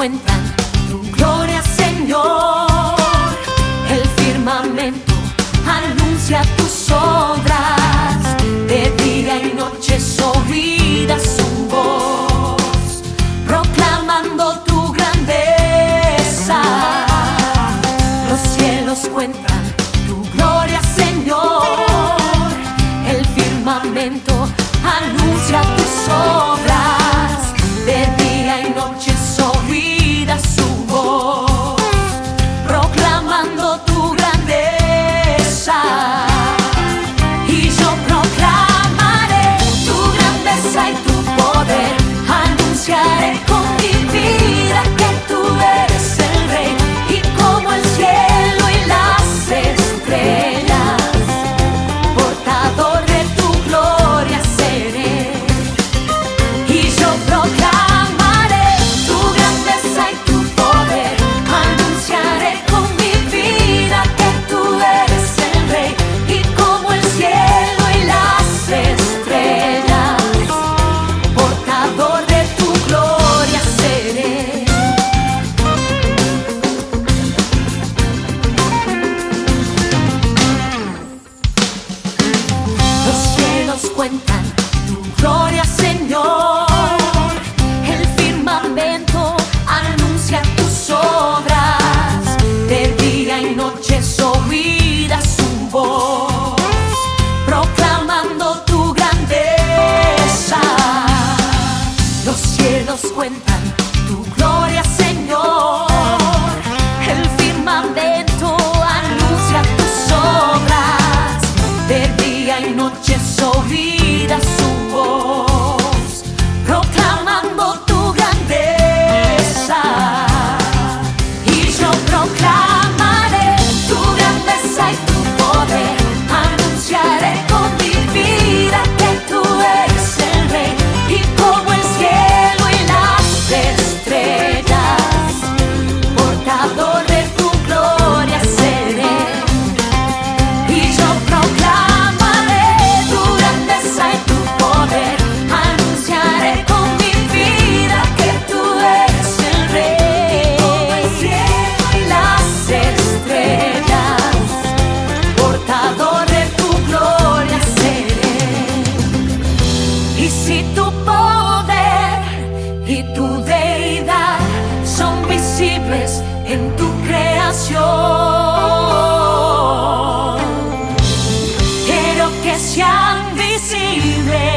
cuentan tu gloria, Señor. El firmamento anuncia tus obras, de día y noche oída su voz, proclamando tu grandeza. Los cielos cuentan. 콩. cuenta en tu creación. Quiero que sean visibles.